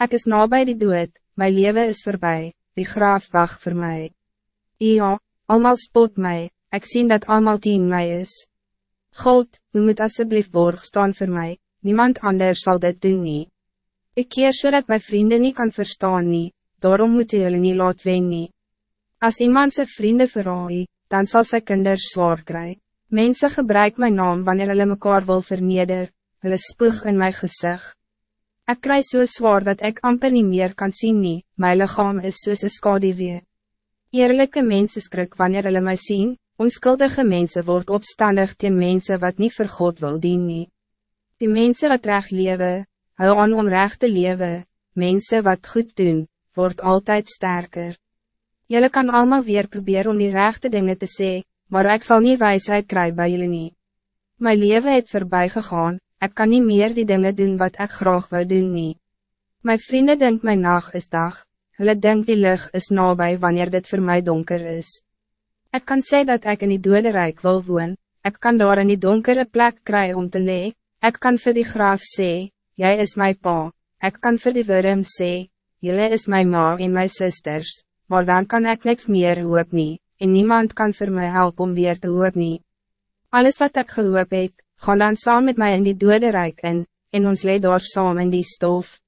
Ik is nabij die dood, mijn leven is voorbij, die graaf wacht voor mij. Ja, allemaal spot mij, ik zie dat allemaal team mij is. God, u moet alsjeblieft borg staan voor mij, niemand anders zal dit doen niet. Ik keer zodat mijn vrienden niet kan verstaan niet, daarom moet jullie niet laat wen nie. Als iemand zijn vrienden verraai, dan zal zijn kinders zwaar krijgen. Mensen gebruik mijn naam wanneer hulle mekaar wil verneder, hulle spoeg in mijn gezicht. Ik krijg zo so zwaar dat ik amper niet meer kan zien nie, mijn lichaam is soos een skadewee. Eerlijke mensen skrik wanneer hulle my sien, onschuldige mensen word opstandig tegen mensen wat niet vir God wil dien nie. Die mensen wat recht leven, hou aan onrechte leven, mensen wat goed doen, wordt altijd sterker. Jullie kan allemaal weer proberen om die rechte dingen te zeggen, maar ik zal niet wijsheid krijgen bij jullie niet. Mijn leven het voorbij gegaan, ik kan niet meer die dingen doen wat ik graag wil doen niet. Mijn vrienden denken mijn nacht is dag, hulle denkt die lucht is nabij wanneer dit voor mij donker is. Ik kan zeggen dat ik in die dode rijk wil woon, ik kan daar in die donkere plek krijgen om te lee, ik kan voor die graaf zeggen, jij is mijn pa, ik kan voor die worm zeggen, jullie is mijn ma en mijn zusters, maar dan kan ik niks meer hoop niet, en niemand kan voor mij helpen om weer te hoop niet. Alles wat ik gehoop het, gaan dan saam met mij in die dode rijk in, en ons leed daar saam in die stof.